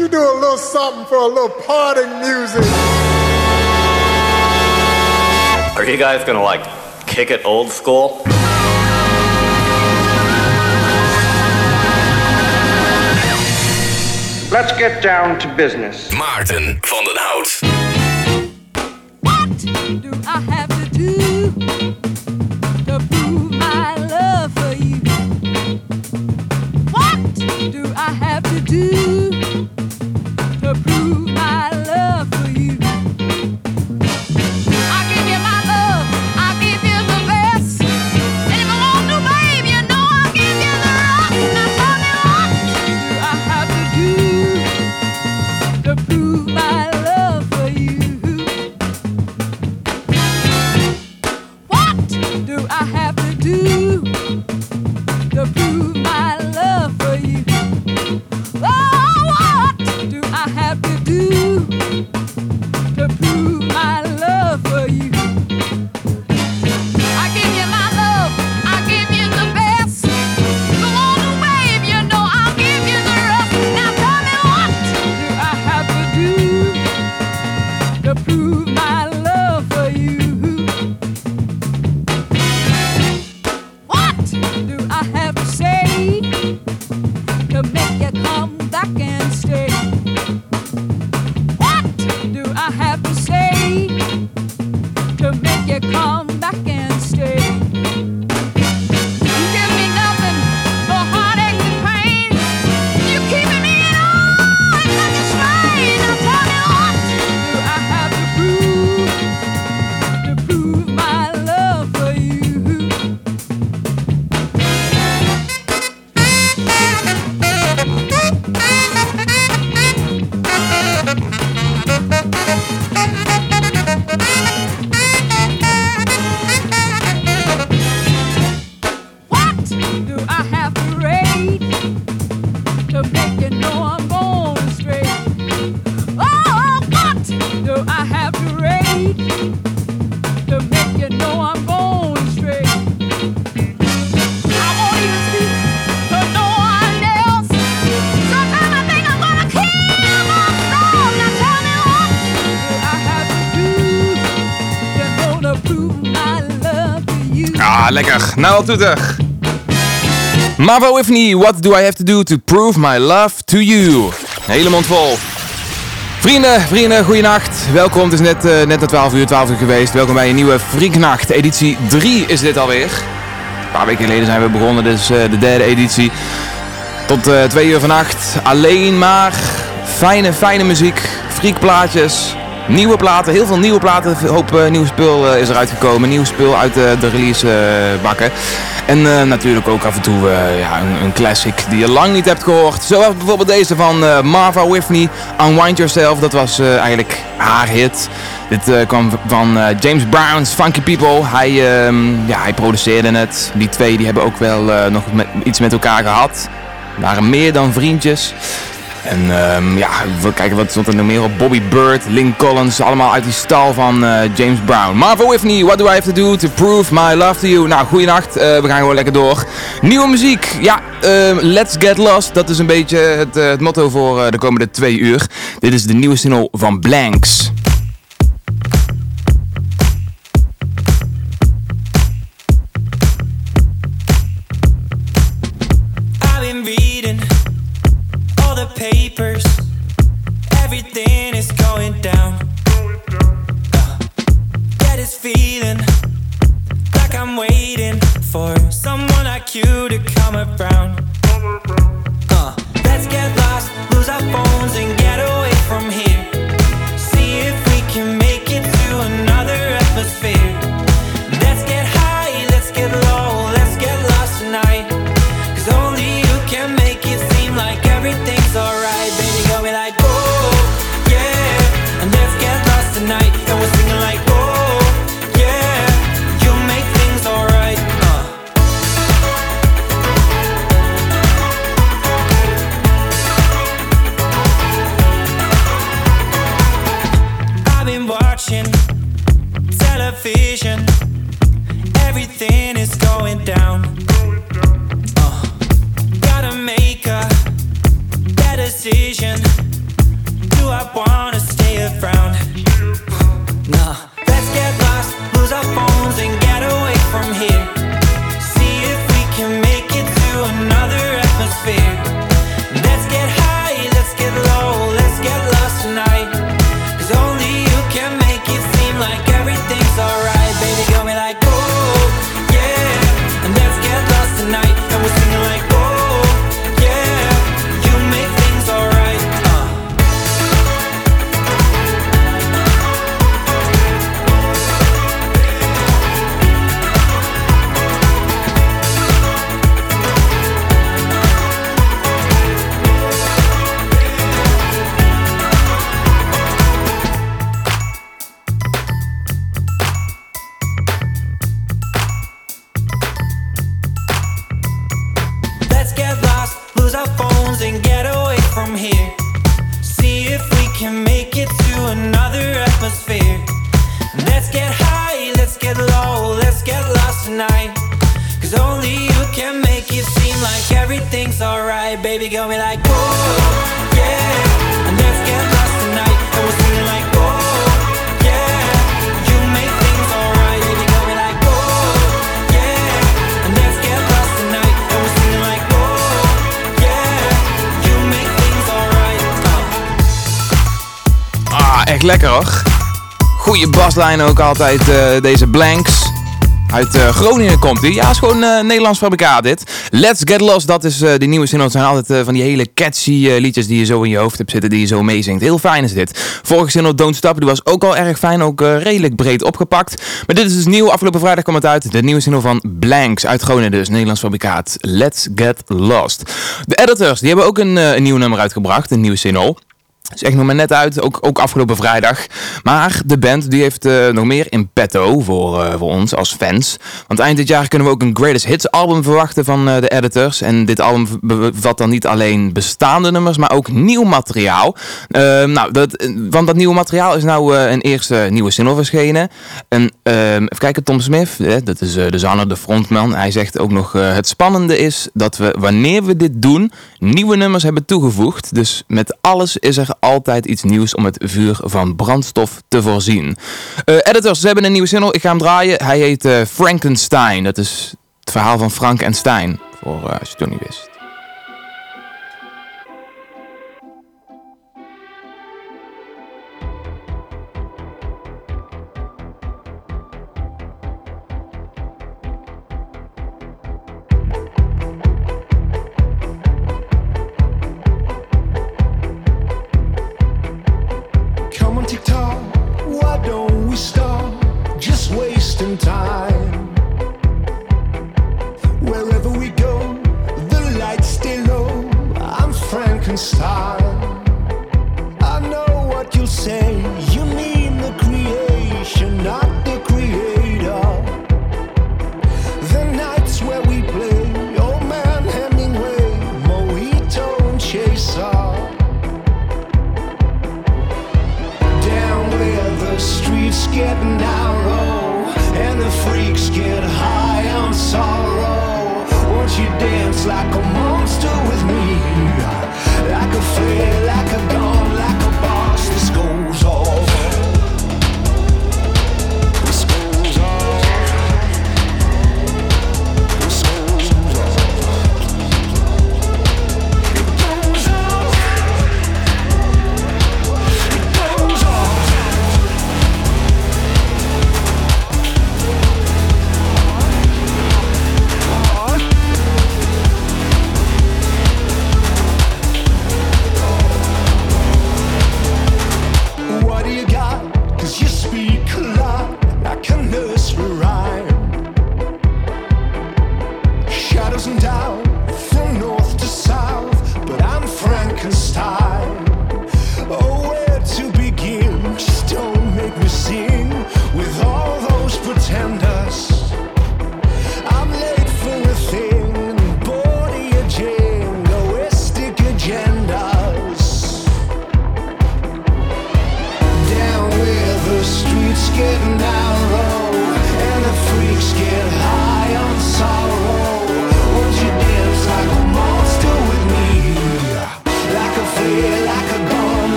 You do a little something for a little parting music? Are you guys gonna like kick it old school? Let's get down to business. Maarten van den Hout. Lekker. Nou, wat er? Marva Whitney, what do I have to do to prove my love to you? Hele mond vol. Vrienden, vrienden, goeienacht. Welkom, het is net, eh, net na 12 uur, 12 uur geweest. Welkom bij een nieuwe Freaknacht. Editie 3 is dit alweer. Een paar weken geleden zijn we begonnen, is eh, de derde editie. Tot eh 2 uur vannacht. Alleen maar fijne, fijne muziek. Freakplaatjes. Nieuwe platen, heel veel nieuwe platen. Een hoop eh, nieuw spul eh, is eruit gekomen. Nieuw spul uit eh, de release eh, bakken. En natuurlijk ook af en toe ja, een, een classic die je lang niet hebt gehoord. Zoals bijvoorbeeld deze van Marva Whitney, Unwind Yourself. Dat was eigenlijk haar hit. Dit kwam van James Brown's Funky People. Hij, ehm, ja, hij produceerde het. Die twee die hebben ook wel nog met, iets met elkaar gehad. Waren meer dan vriendjes. En ehm, ja, we kijken wat stond er nog meer op. Bobby Bird, Link Collins, allemaal uit die stal van eh, James Brown. Marvel Whitney, what do I have to do to prove my love to you? Nou, goeienacht, uh, we gaan gewoon lekker door. Nieuwe muziek, ja, uh, let's get lost. Dat is een beetje het, uh, het motto voor de komende twee uur. Dit is de nieuwe single van Blanks. Baslijn ook altijd, eh, deze Blanks. Uit eh, Groningen komt hij. Ja, is gewoon eh, Nederlands fabrikaat dit. Let's Get Lost, dat is die nieuwe single. Het zijn altijd van die hele catchy liedjes die je zo in je hoofd hebt zitten, die je zo meezingt. Heel fijn is dit. Vorige single Don't Stop, die was ook al erg fijn, ook redelijk breed opgepakt. Maar dit is dus nieuw. Afgelopen vrijdag kwam het uit. De nieuwe single van Blanks uit Groningen dus, Nederlands fabrikaat. Let's Get Lost. De editors, die hebben ook een, een nieuw nummer uitgebracht, een nieuwe single. Is echt nog maar net uit, ook, ook afgelopen vrijdag. Maar de band die heeft eh, nog meer in petto voor, eh, voor ons als fans. Want eind dit jaar kunnen we ook een Greatest Hits album verwachten van eh, de editors. En dit album bevat dan niet alleen bestaande nummers, maar ook nieuw materiaal. Eh, nou, dat, want dat nieuwe materiaal is nou een eerste nieuwe single verschenen. En ehm, even kijken, Tom Smith, dat is de zanger, de frontman. Hij zegt ook nog, het spannende is dat we wanneer we dit doen, nieuwe nummers hebben toegevoegd. Dus met alles is er altijd iets nieuws om het vuur van brandstof te voorzien. Eh, editors, ze hebben een nieuwe single. Ik ga hem draaien. Hij heet eh, Frankenstein. Dat is het verhaal van Frank en Stein. Voor eh, als je het nog niet wist.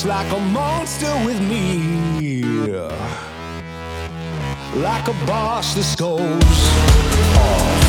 dance like a monster with me. Like a boss, this goes off.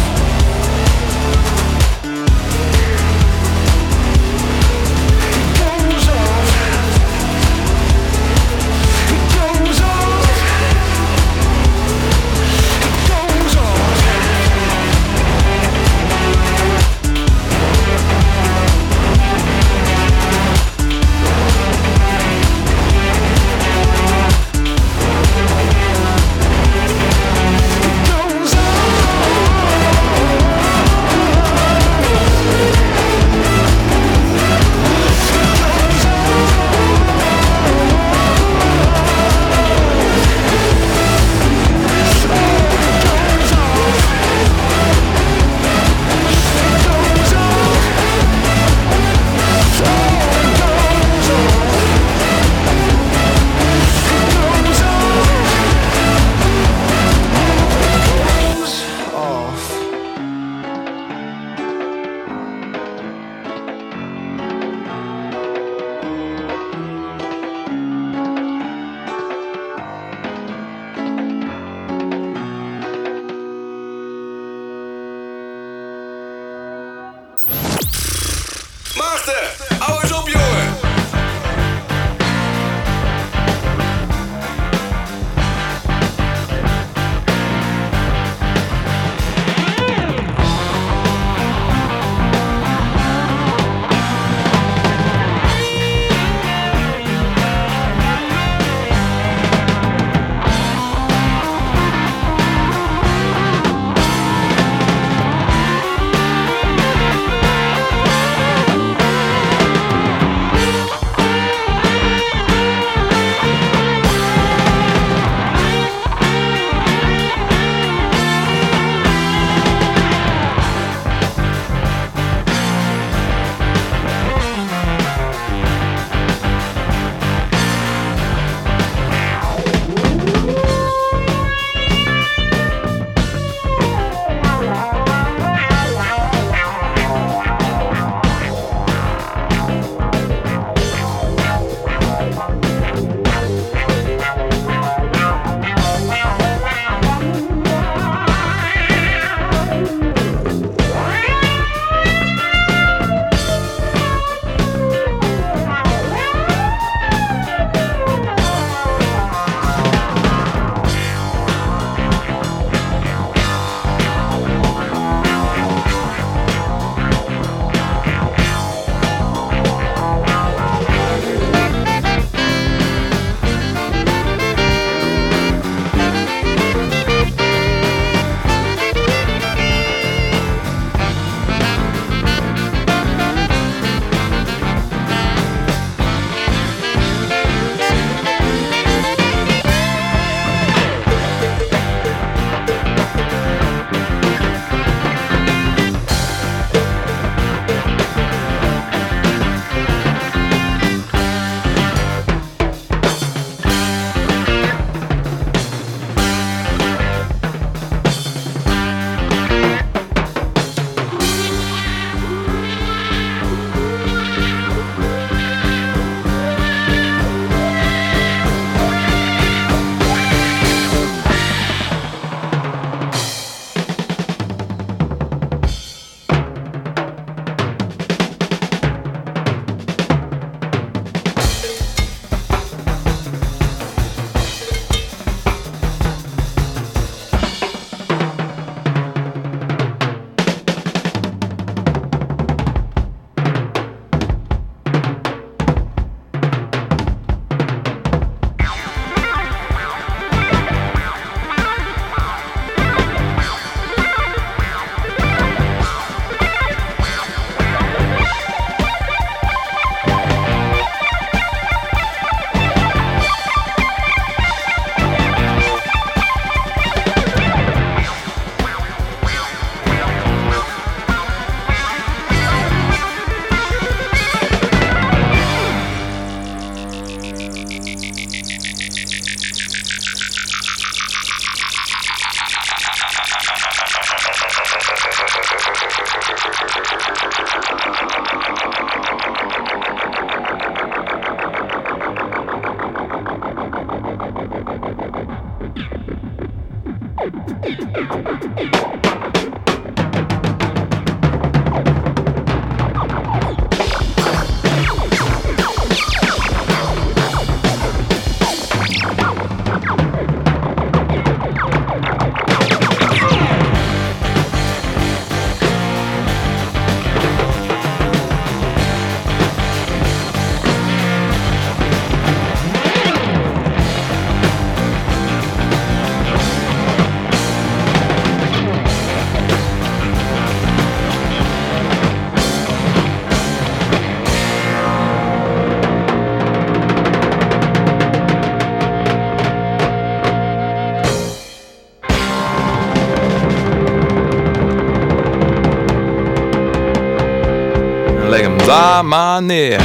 Maar neer.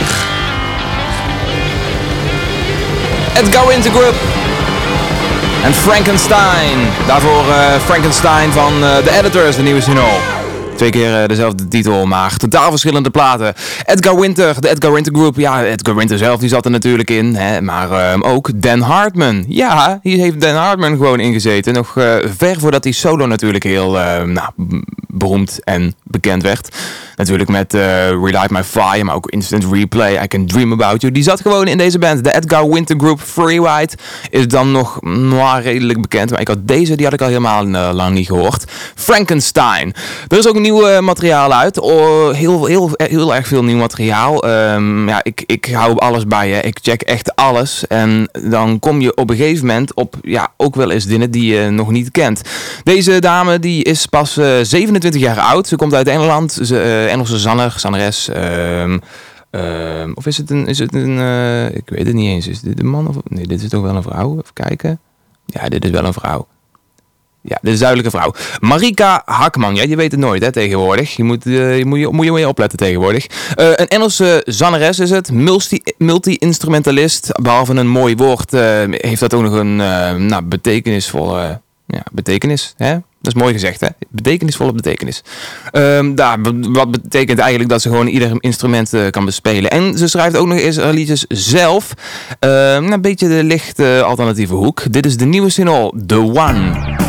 Edgar Winter Group. En Frankenstein. Daarvoor eh, Frankenstein van eh, The Editors, de nieuwe single. Twee keer eh, dezelfde titel, maar totaal verschillende platen. Edgar Winter, de Edgar Winter Group. Ja, Edgar Winter zelf die zat er natuurlijk in. Hè, maar ehm, ook Dan Hartman. Ja, hier heeft Dan Hartman gewoon ingezeten. Nog eh, ver voordat hij solo natuurlijk heel eh, nou, beroemd en bekend werd. Natuurlijk met eh Relight My Fire, maar ook Instant Replay, I Can Dream About You. Die zat gewoon in deze band. De Edgar Winter Group Free White is dan nog nou, redelijk bekend. Maar ik had deze, die had ik al helemaal eh, lang niet gehoord. Frankenstein. Er is ook nieuw eh, materiaal uit. Oh, heel, heel, heel erg veel nieuw materiaal. Ehm, ja, ik, ik hou alles bij je. Ik check echt alles. En dan kom je op een gegeven moment op ja, ook wel eens dingen die je nog niet kent. Deze dame die is pas eh, 27 jaar oud. Ze komt uit Engeland. Ze, eh, Engelse zanger, zangeres. ehm, ehm, of is het een... Is het een eh, ik weet het niet eens. Is dit een man of... Nee, dit is toch wel een vrouw? Even kijken. Ja, dit is wel een vrouw. Ja, dit is vrouw. Marika Hakman. Ja, je weet het nooit hè, tegenwoordig. Je moet, eh, je, moet, je, moet je opletten tegenwoordig. Een Engelse zangeres is het. Multi- Multi-instrumentalist. Behalve een mooi woord heeft dat ook nog een nou, betekenisvolle ja, betekenis. Hè? Dat is mooi gezegd, hè? Betekenisvolle betekenis. Ehm, daar, wat betekent eigenlijk dat ze gewoon ieder instrument eh, kan bespelen. En ze schrijft ook nog eens haar liedjes zelf. Ehm, een beetje de licht eh, alternatieve hoek. Dit is de nieuwe single, The One.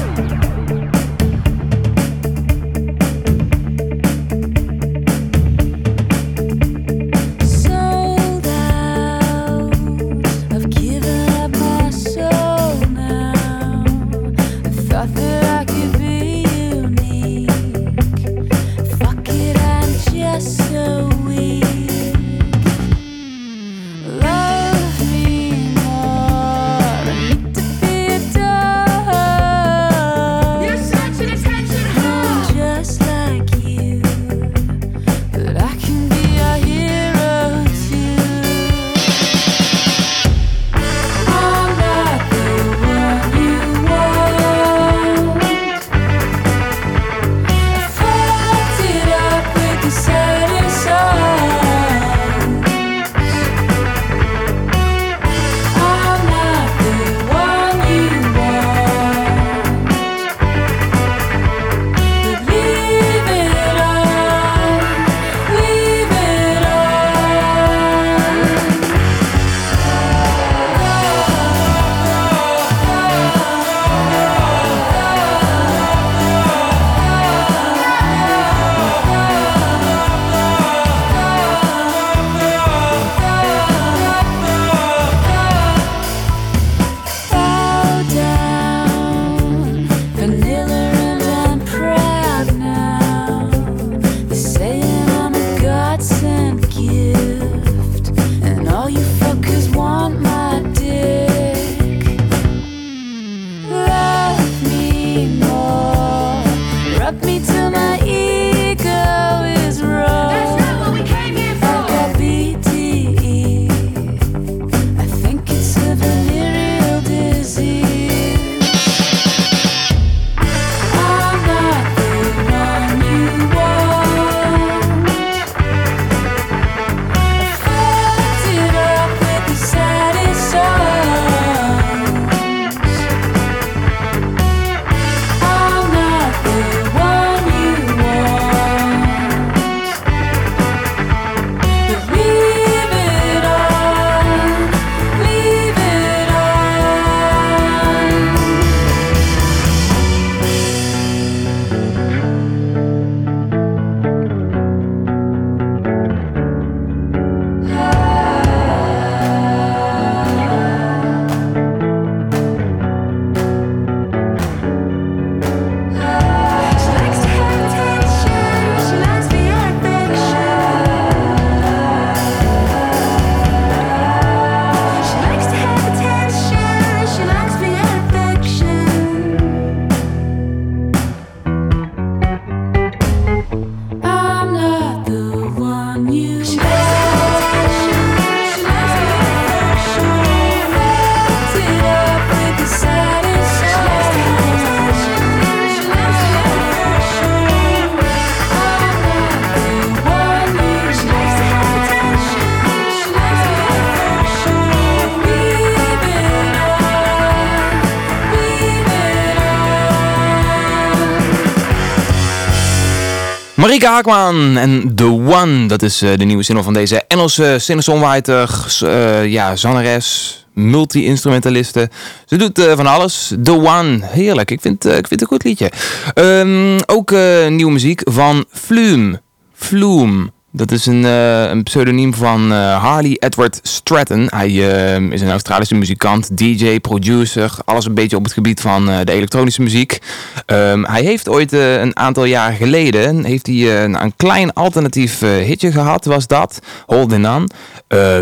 Marika Haakman en The One. Dat is eh, de nieuwe single van deze Engelse singer-songwriter, eh, ja, zangeres, multi-instrumentaliste. Ze doet eh, van alles. The One, heerlijk. Ik vind, ik vind het een goed liedje. Ehm, ook nieuwe muziek van Flume. Flume. Dat is een, eh, een pseudoniem van eh, Harley Edward Stratton. Hij eh, is een Australische muzikant, DJ, producer. Alles een beetje op het gebied van de elektronische muziek. Ehm, hij heeft ooit een aantal jaar geleden heeft hij, een, een klein alternatief hitje gehad, was dat. Holding On.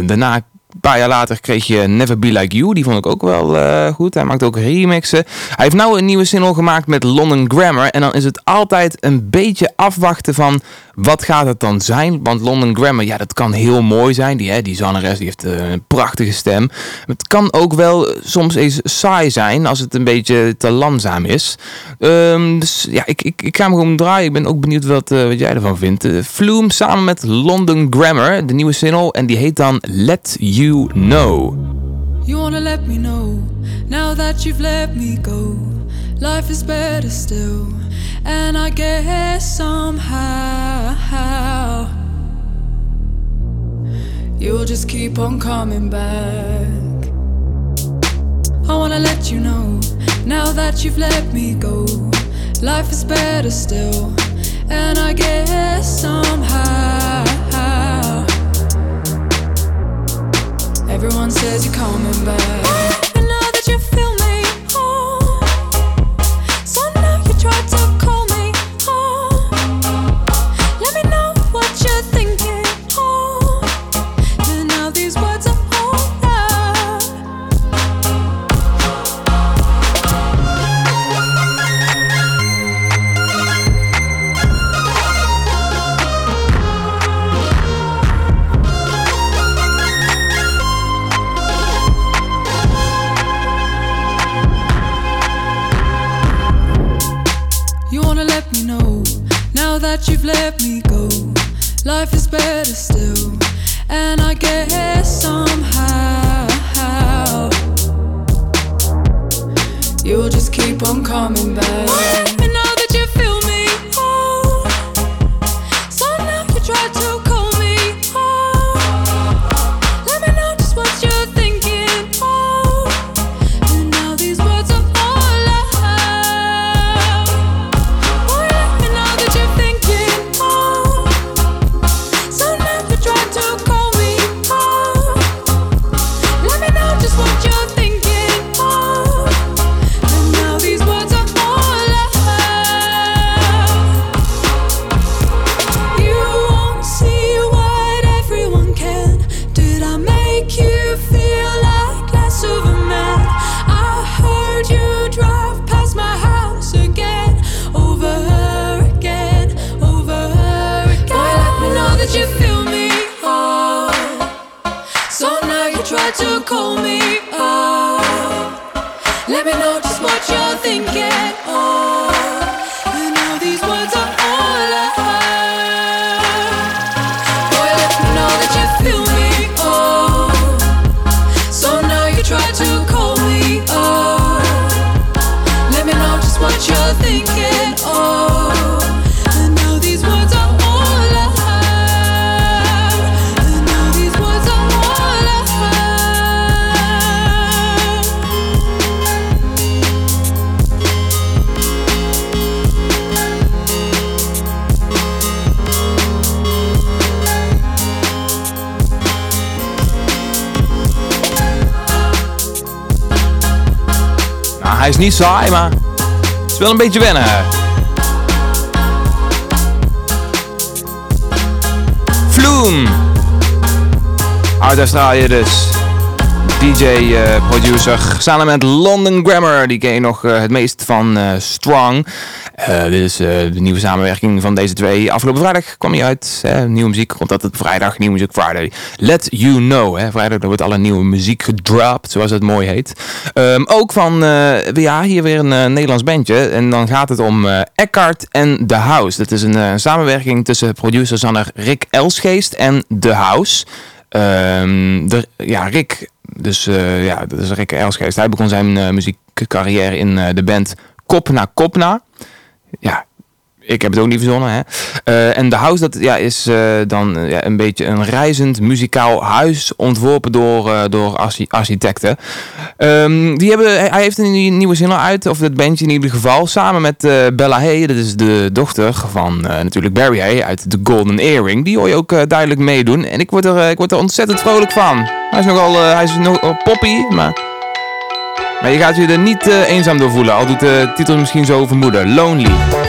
Daarna een paar jaar later kreeg je Never Be Like You. Die vond ik ook wel goed. Hij maakt ook remixen. Hij heeft nou een nieuwe single gemaakt met London Grammar. En dan is het altijd een beetje afwachten van... Wat gaat het dan zijn? Want London Grammar, ja, dat kan heel mooi zijn. Die, hè, die zangeres die heeft eh, een prachtige stem. Het kan ook wel soms eens saai zijn als het een beetje te langzaam is. Ehm, dus ja, ik, ik, ik ga hem gewoon draaien. Ik ben ook benieuwd wat, eh, wat jij ervan vindt. Eh, Flume samen met London Grammar, de nieuwe single. En die heet dan Let You Know. You wanna let me know now that you've let me go. Life is better still, and I guess somehow you'll just keep on coming back. I wanna let you know now that you've let me go. Life is better still, and I guess somehow. Everyone says you're coming back. Hij is niet saai, maar het is wel een beetje wennen. Flume. Uit Australië dus. DJ-producer. samen met London Grammar. Die ken je nog eh, het meest van eh, Strong. Eh, dit is eh, de nieuwe samenwerking van deze twee. Afgelopen vrijdag kwam hij uit. Hè, nieuwe muziek komt altijd vrijdag. Nieuwe muziek Friday. Let You Know. Hè. Vrijdag wordt alle nieuwe muziek gedropt. Zoals het mooi heet. Ehm, ook van, eh, ja, hier weer een Nederlands bandje. En dan gaat het om Eckhart en The House. Dat is een samenwerking tussen producer-zanger Rick Elsgeest en The House. Ehm, de, ja, Rick, dus ja, dat is Rick Elsgeest. Hij begon zijn muziekcarrière in de band Kopna Kopna. Ja, ik heb het ook niet verzonnen. Hè? Eh, en de house dat, ja, is eh, dan eh, ja, een beetje een reizend muzikaal huis ontworpen door, door archi- architecten. Ehm, die hebben, hij heeft een nie- nieuwe single uit, of dat bandje in ieder geval, samen met Bella Hay. Dat is de dochter van natuurlijk Barry Hay uit The Golden Earring. Die hoor je ook duidelijk meedoen. En ik word, er, ik word er ontzettend vrolijk van. Hij is nogal hij is nogal poppy, maar... Maar je gaat je er niet eh, eenzaam door voelen, al doet de titel misschien zo vermoeden. Lonely.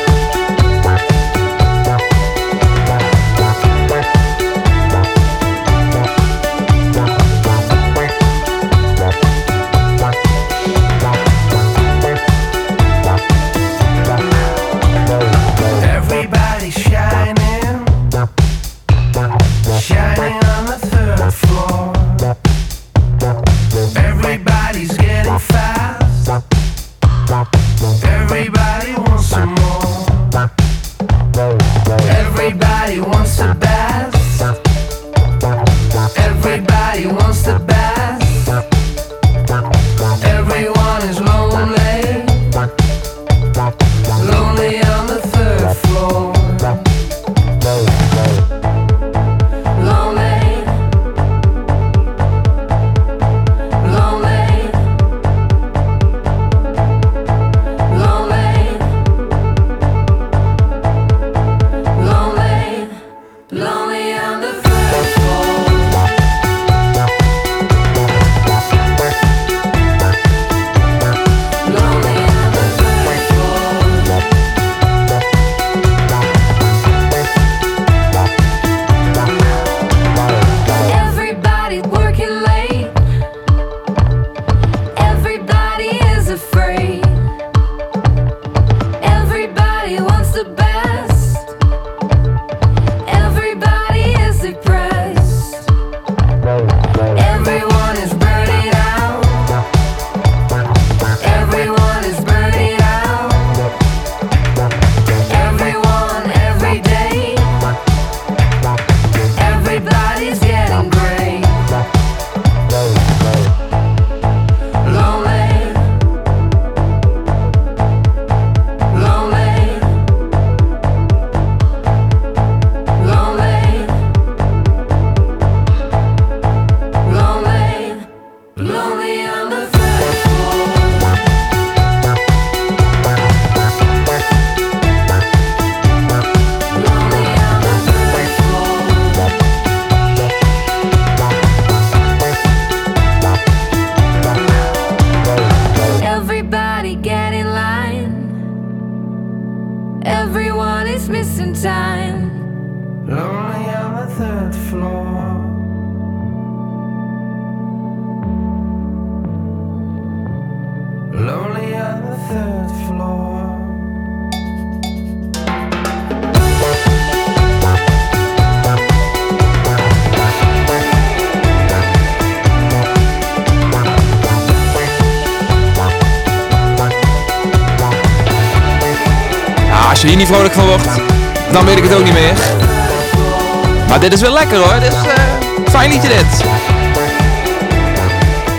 Dit is wel lekker hoor. Dit is eh fijn dit.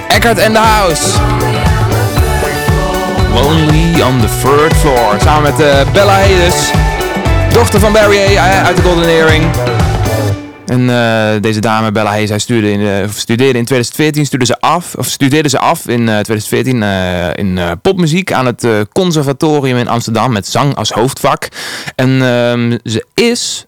Eckhart and the House. Lonely on the third floor. Samen met eh, Bella Hayes. Dochter van Barry eh, uit de Golden Earring. En deze dame, Bella Hayes, zij studeerde in, of studeerde in 2014 studeerde ze af, of studeerde ze af in eh, 2014 eh, in popmuziek aan het conservatorium in Amsterdam met zang als hoofdvak. En ehm, ze is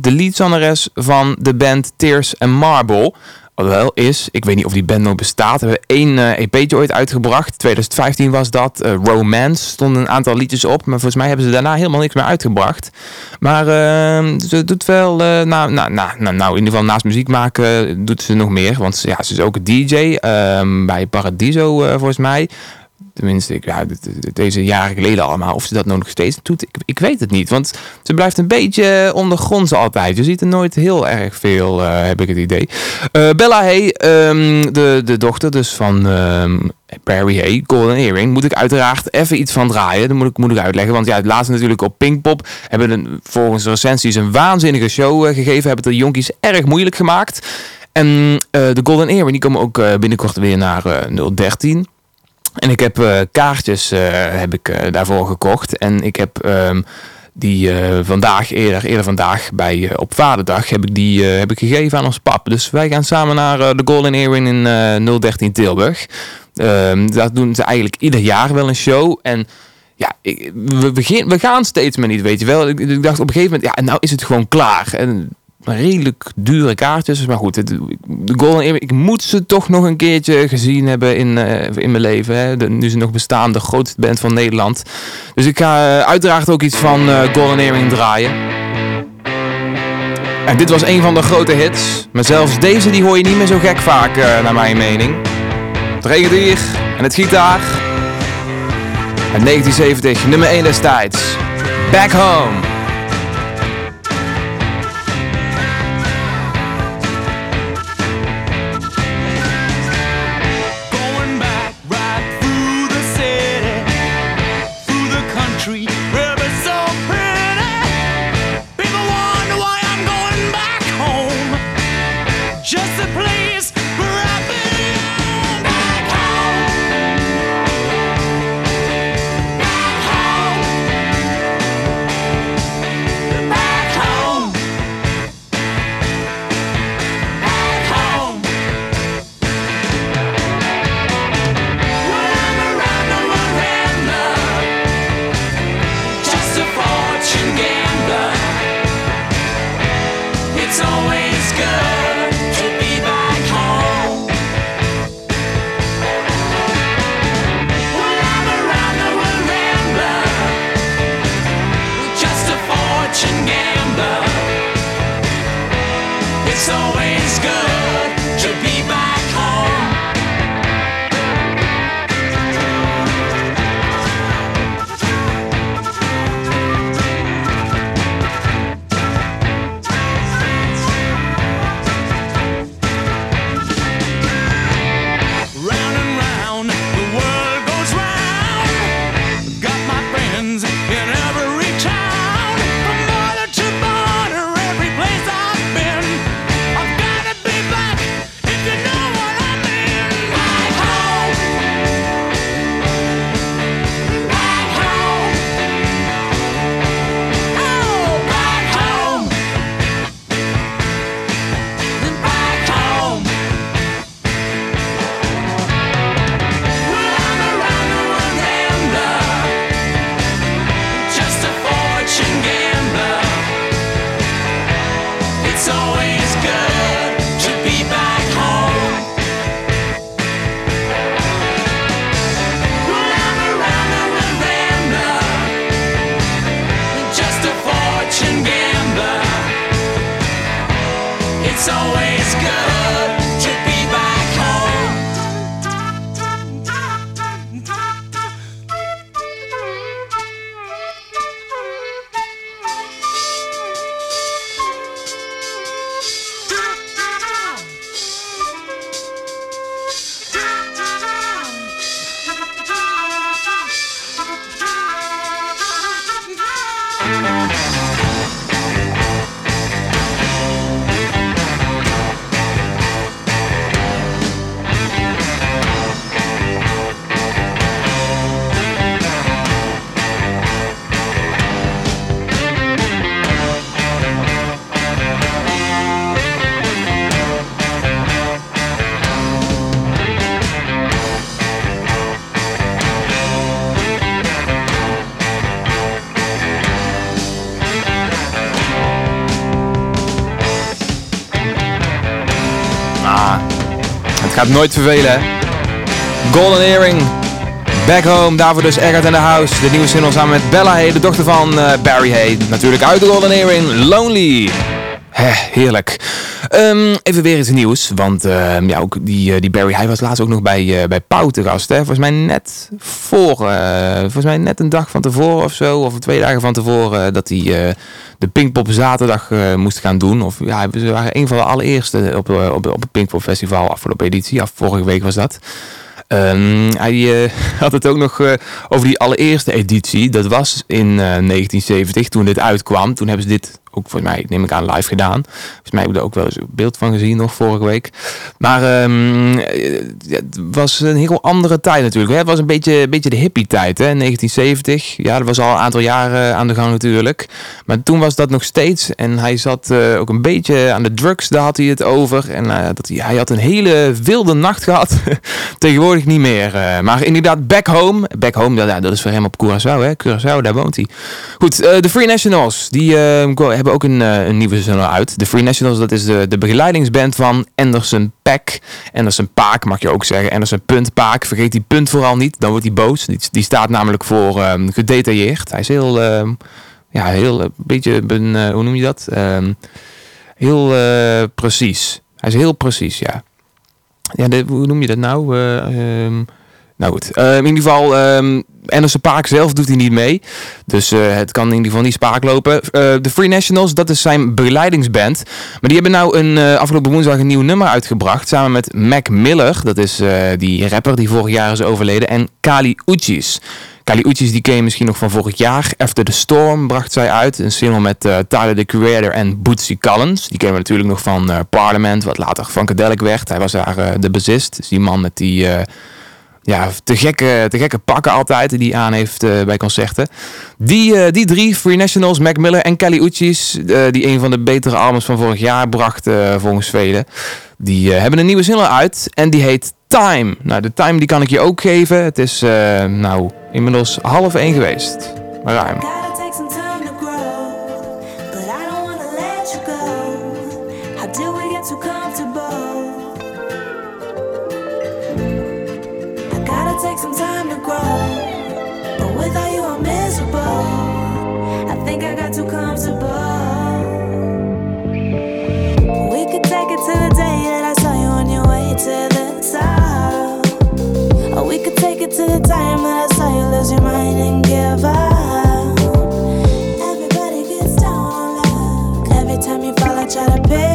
de leadzangeres van de band Tears and Marble. Alhoewel is, ik weet niet of die band nog bestaat. We hebben één EP'tje ooit uitgebracht. 2015 was dat. eh, Romance stonden een aantal liedjes op. Maar volgens mij hebben ze daarna helemaal niks meer uitgebracht. Maar ehm, ze doet wel, eh, nou, nou, nou, nou, nou, in ieder geval naast muziek maken doet ze nog meer. Want ja, ze is ook DJ ehm, bij Paradiso volgens mij. Tenminste, deze jaren geleden allemaal. Of ze dat nou nog steeds doet, ik, ik weet het niet. Want ze blijft een beetje ondergronds altijd. Je ziet er nooit heel erg veel, eh, heb ik het idee. Eh, Bella Hay, ehm, de, de dochter dus van ehm, Barry Hay, Golden Earring, moet ik uiteraard even iets van draaien. Dat moet ik, moet ik uitleggen. Want ja, het laatste natuurlijk op Pinkpop hebben een, volgens recensies een waanzinnige show eh, gegeven. Hebben het de jonkies erg moeilijk gemaakt. En de Golden Earring, die komen ook binnenkort weer naar eh 013. En ik heb eh, kaartjes eh, heb ik, eh, daarvoor gekocht. En ik heb ehm, die vandaag, eerder, eerder vandaag, bij, op Vaderdag, heb ik die heb ik gegeven aan ons pap. Dus wij gaan samen naar de Golden Earring in eh 013 Tilburg. Ehm daar doen ze eigenlijk ieder jaar wel een show. En ja, we, begin, we gaan steeds maar niet, weet je wel. Ik, ik dacht op een gegeven moment, ja, nou is het gewoon klaar. En redelijk dure kaartjes. Maar goed, de Golden ik moet ze toch nog een keertje gezien hebben in, eh, in mijn leven. Hè. De, nu ze nog bestaan, de grootste band van Nederland. Dus ik ga eh, uiteraard ook iets van eh, Golden Earring draaien. En dit was een van de grote hits. Maar zelfs deze die hoor je niet meer zo gek vaak, naar mijn mening. Het regent hier en het gitaar. En 1970, nummer 1 destijds. Back Home. Nooit vervelen, hè? Golden Earring, Back Home, daarvoor dus Eggert in the House. De nieuwe single samen met Bella Hay, de dochter van eh, Barry Hay. Natuurlijk uit de Golden Earring, Lonely. Heh, heerlijk. Ehm, even weer iets nieuws, want ehm, ja, ook die, eh, die Barry Hay was laatst ook nog bij, eh bij Pauw te gast. Hè? Volgens mij net voor, eh, volgens mij net een dag van tevoren of zo, of twee dagen van tevoren, dat hij de Pinkpop zaterdag moest gaan doen. Of ja, ze waren een van de allereerste op, op, op het Pinkpop Festival afgelopen editie. Af, vorige week was dat. Ehm, hij had het ook nog over die allereerste editie. Dat was in eh, 1970 toen dit uitkwam. Toen hebben ze dit ook volgens mij, neem ik aan, live gedaan. Volgens mij heb ik er ook wel eens een beeld van gezien nog vorige week. Maar ehm, eh, het was een heel andere tijd natuurlijk. Het was een beetje, beetje de hippie tijd, hè, 1970. Ja, dat was al een aantal jaren aan de gang natuurlijk. Maar toen was dat nog steeds. En hij zat eh, ook een beetje aan de drugs, daar had hij het over. En eh, dat hij, hij had een hele wilde nacht gehad. Tegenwoordig niet meer. maar inderdaad, Back Home. Back Home, dat, dat is voor hem op Curaçao, hè. Curaçao, daar woont hij. Goed, de Free Nationals, die go- ook een, eh, een nieuwe single uit. De Free Nationals, dat is de, de begeleidingsband van Anderson Paak. Anderson Paak mag je ook zeggen. Anderson Punt Paak. Vergeet die punt vooral niet, dan wordt hij boos. Die, die staat namelijk voor ehm, gedetailleerd. Hij is heel, ehm, ja, heel, een beetje, een, eh, hoe noem je dat? Ehm, heel eh, precies. Hij is heel precies, ja. Ja, de, hoe noem je dat nou? Eh, nou goed, Eh, in ieder geval, ehm Anderson Paak zelf doet hij niet mee. Dus eh, het kan in ieder geval niet spaak lopen. Eh, De Free Nationals, dat is zijn begeleidingsband. Maar die hebben nou een, eh, afgelopen woensdag een nieuw nummer uitgebracht. Samen met Mac Miller, dat is die rapper die vorig jaar is overleden. En Kali Uchis. Kali Uchis die ken misschien nog van vorig jaar. After the Storm bracht zij uit. Een single met Tyler, the Creator en Bootsy Collins. Die kennen we natuurlijk nog van Parliament, wat later Funkadelic werd. Hij was daar de bassist. Dus die man met die... ja, te gekke, te gekke pakken altijd die hij aan heeft eh, bij concerten. Die, eh, die drie, Free Nationals, Mac Miller en Kelly Uchis, eh, die een van de betere albums van vorig jaar bracht volgens velen. Die hebben een nieuwe single uit en die heet Time. Nou, de time die kan ik je ook geven. Het is nou inmiddels half één geweest. Maar ruim. Time that I saw you lose your mind and give up. Everybody gets down on. Every time you fall, I try to pick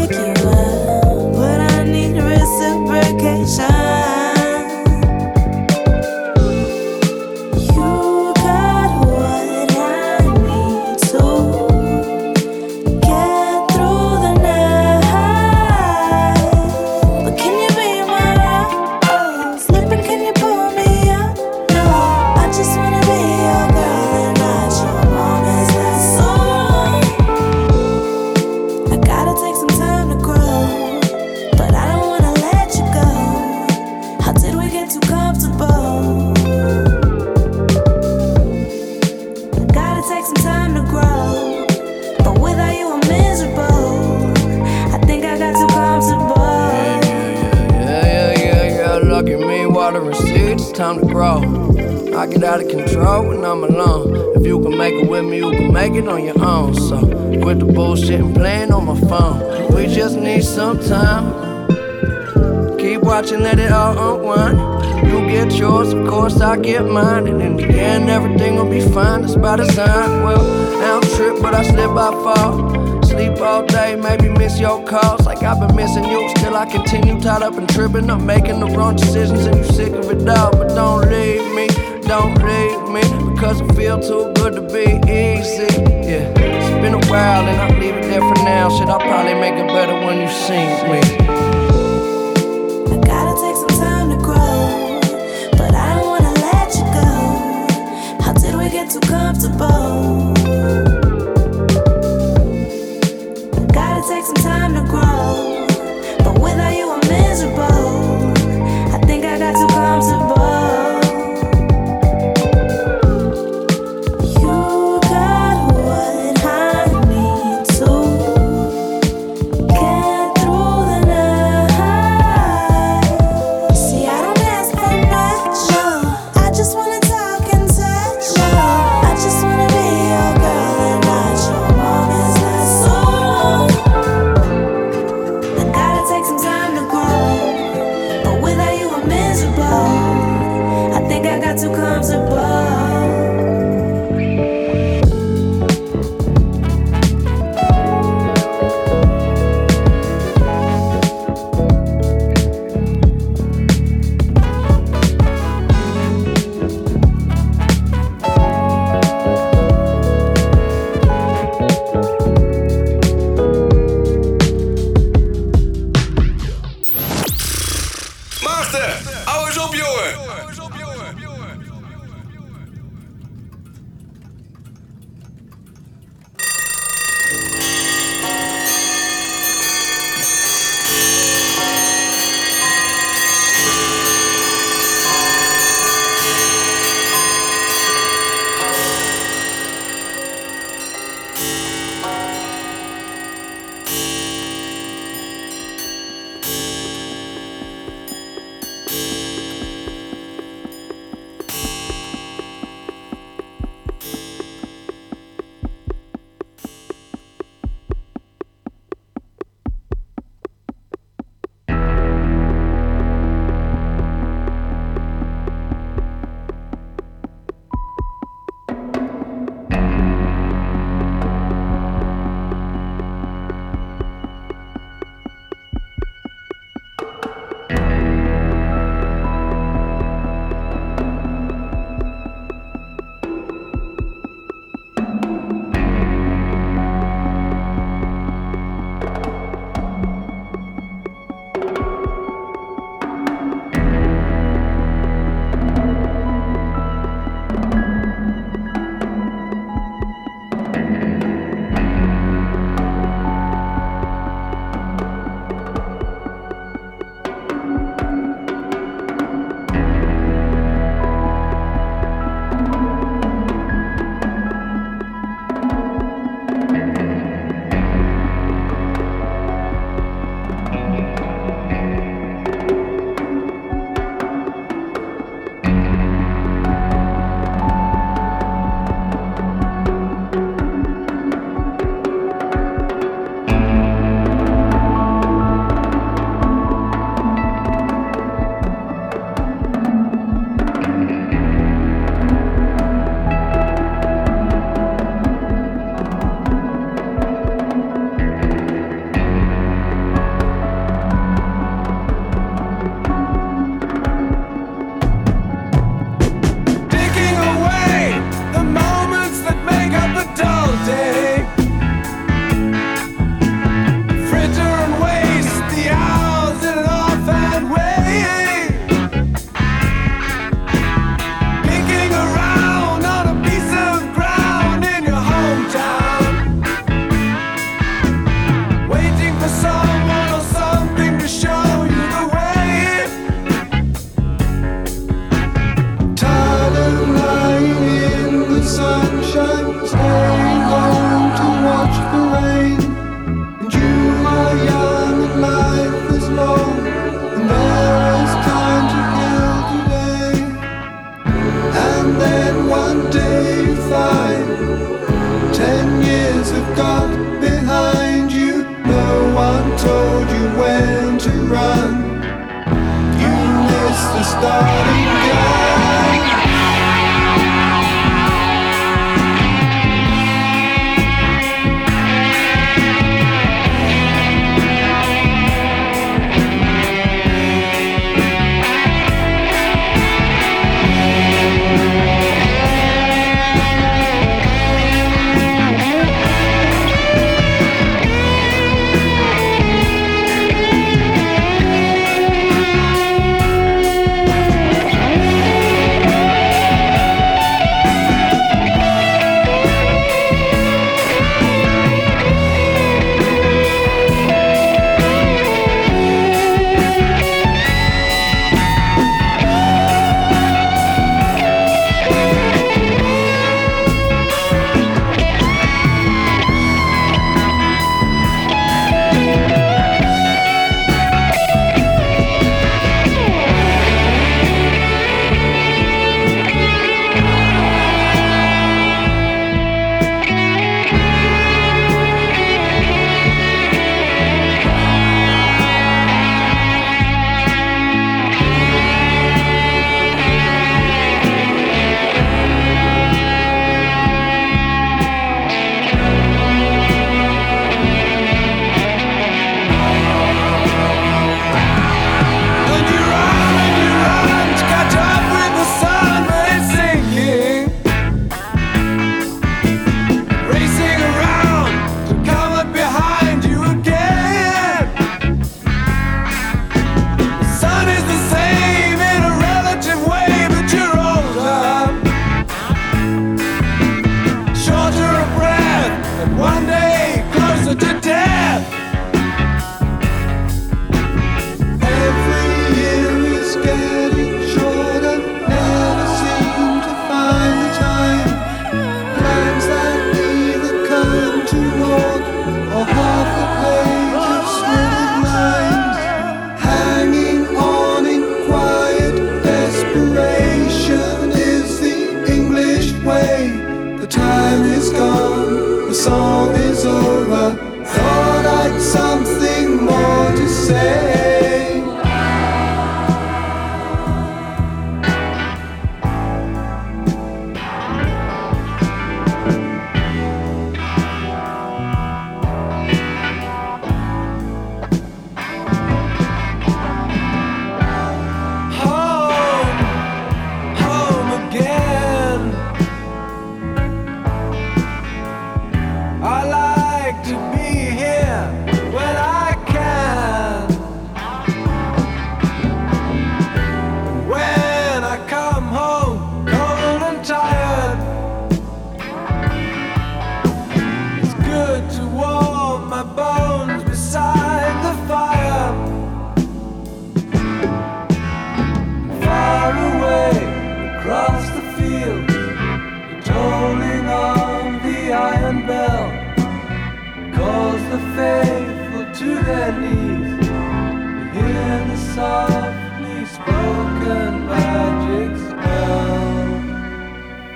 get out of control when I'm alone. If you can make it with me, you can make it on your own. So, quit the bullshit and playing on my phone. We just need some time. Keep watching, let it all unwind. You get yours, of course I get mine. And in the end, everything will be fine. That's by design. Well, I don't trip, but I slip, I fall. All day, maybe miss your calls. Like I've been missing you, still I continue tied up and tripping. I'm making the wrong decisions, and you sick of it all. But don't leave me, don't leave me, because it feel too good to be easy. Yeah, it's been a while, and I'll leave it there for now. Shit, I'll probably make it better when you see me.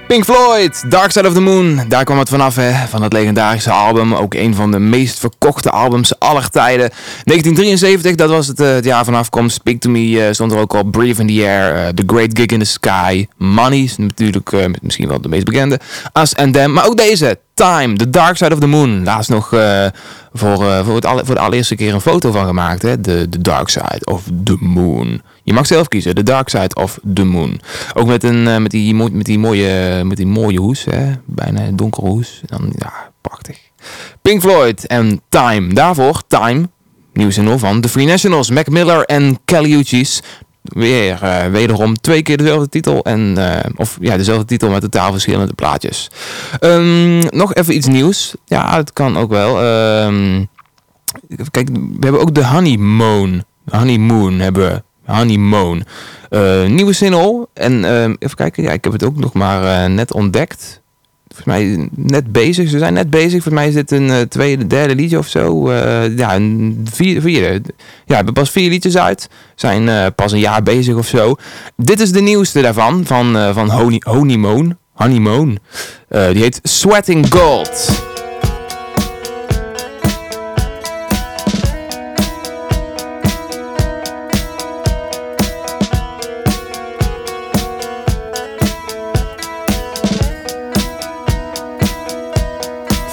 Pink Floyd, Dark Side of the Moon. Daar kwam het vanaf, hè, van het legendarische album. Ook een van de meest verkochte albums aller tijden. 1973, dat was het, eh, jaar van afkomst. Speak to Me eh, stond er ook op. Breathe in the Air, eh, The Great Gig in the Sky. Money natuurlijk misschien wel de meest bekende. Us and Them. Maar ook deze, Time, The Dark Side of the Moon. Laatst nog voor, voor, het voor de allereerste keer een foto van gemaakt. Hè? De, the Dark Side of the Moon. Je mag zelf kiezen, The Dark Side of the Moon. Ook met, een, eh, met, die, met, die, mooie, met die mooie hoes, hè? bijna donkere hoes. Dan, ja, prachtig. Pink Floyd en Time. Daarvoor Time, nieuw single van The Free Nationals, Mac Miller en Kelly Uchis. Weer eh, wederom twee keer dezelfde titel. En, eh, of ja, dezelfde titel met totaal verschillende plaatjes. Ehm, nog even iets nieuws. Ja, het kan ook wel. Ehm, kijk, we hebben ook de Honeymoon. Honeymoon hebben we. Honeymoon. Eh, nieuwe single. En ehm, even kijken. Ja, ik heb het ook nog maar eh, net ontdekt. Volgens mij net bezig. Ze zijn net bezig. Volgens mij is dit een eh, tweede, derde liedje of zo. Ja, een vierde, vierde. Ja, hebben pas vier liedjes uit. Zijn pas een jaar bezig of zo. Dit is de nieuwste daarvan. Van, van Honey, Honeymoon. Honeymoon. Die heet Sweating Gold.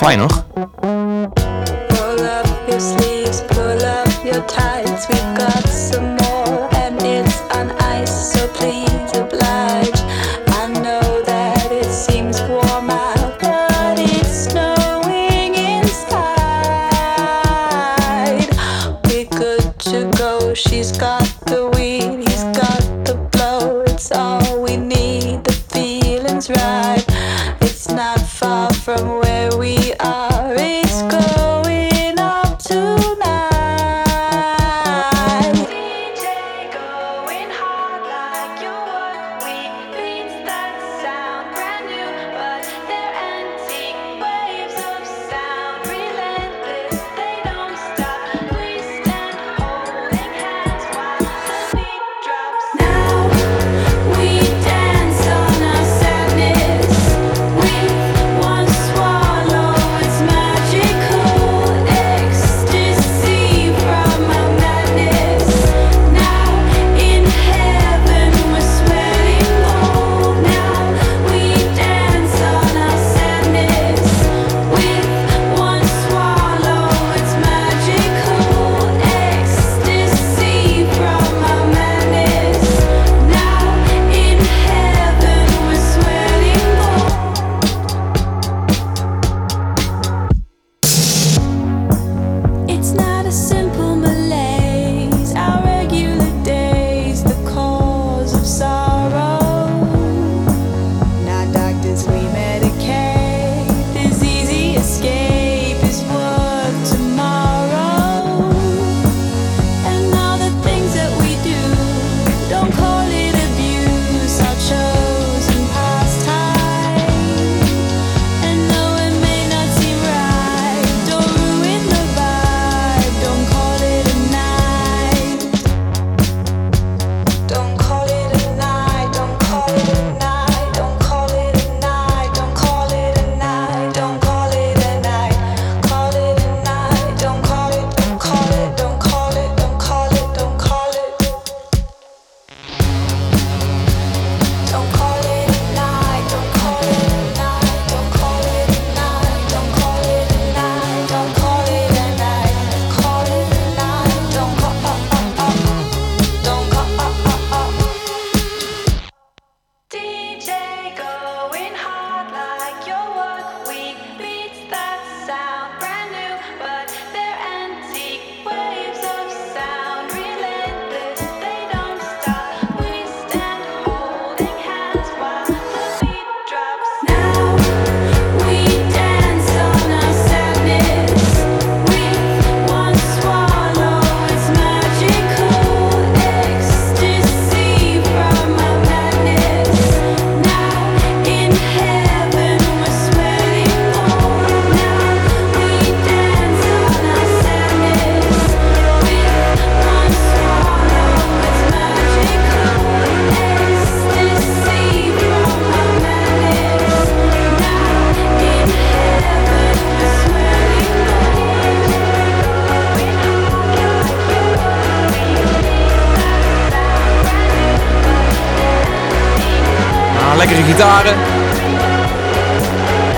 Fijn nog?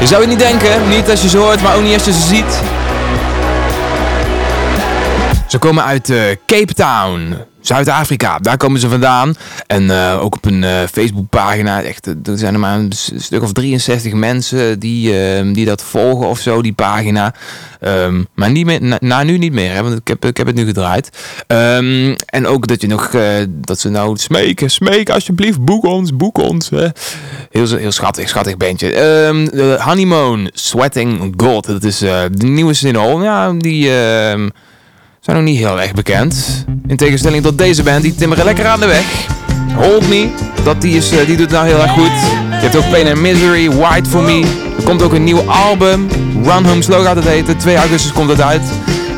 Je zou het niet denken, niet als je ze hoort, maar ook niet als je ze ziet. Ze komen uit eh, Cape Town, Zuid-Afrika. Daar komen ze vandaan. En eh, ook op een eh, Facebookpagina, echt, eh, er zijn er maar een stuk of 63 mensen die, eh, die dat volgen of zo, die pagina. Ehm, maar niet meer, na, nu niet meer, hè, want ik heb, ik heb het nu gedraaid. Ehm, en ook dat je nog, dat ze nou smeken, smeken alsjeblieft, boek ons, boek ons. Hè. Heel, heel schattig, schattig bandje. Ehm, de Honeymoon, Sweating Gold, dat is de nieuwe single. Ja, die... zijn nog niet heel erg bekend. In tegenstelling tot deze band, die timmeren lekker aan de weg. Hold Me, dat die, is, eh, die doet nou heel erg goed. Je hebt ook Pain and Misery, White For Me. Er komt ook een nieuw album. Run Home Slow gaat het heten. 2 augustus komt het uit.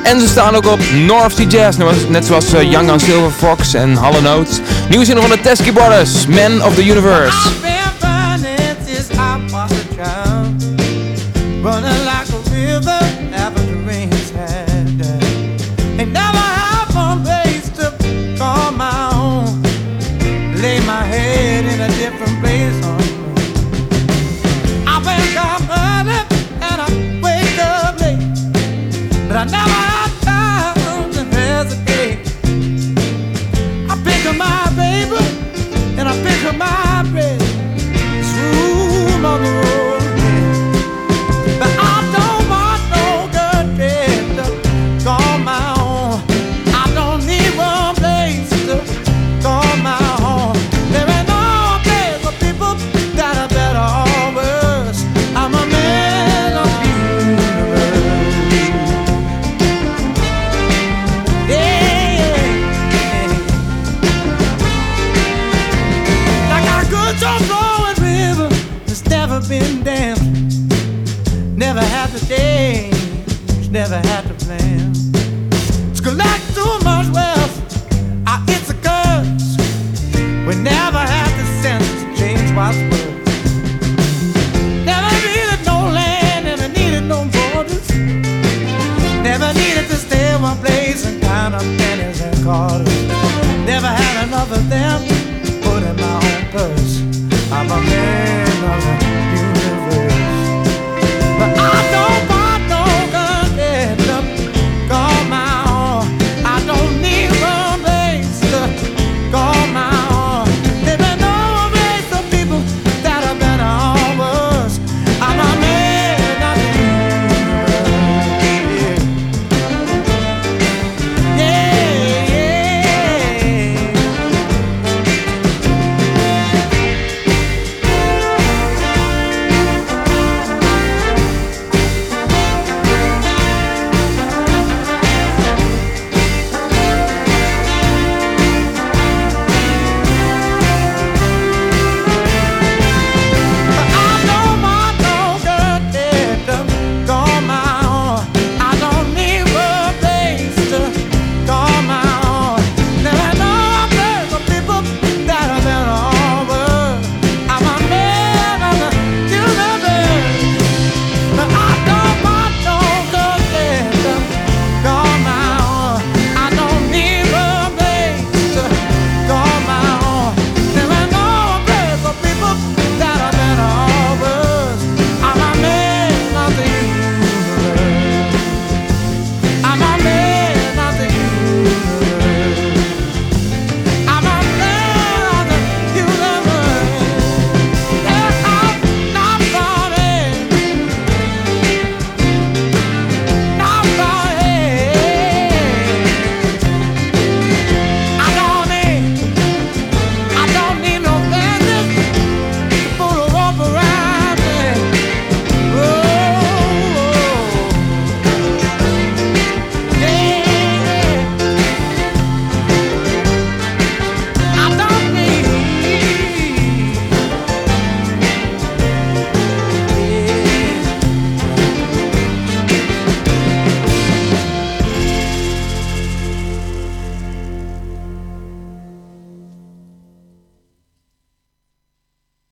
En ze staan ook op North Sea Jazz, net als- net zoals eh, Young on Silver Fox en Hall Notes. Nieuwe zin van de Teskey Brothers, Men of the Universe.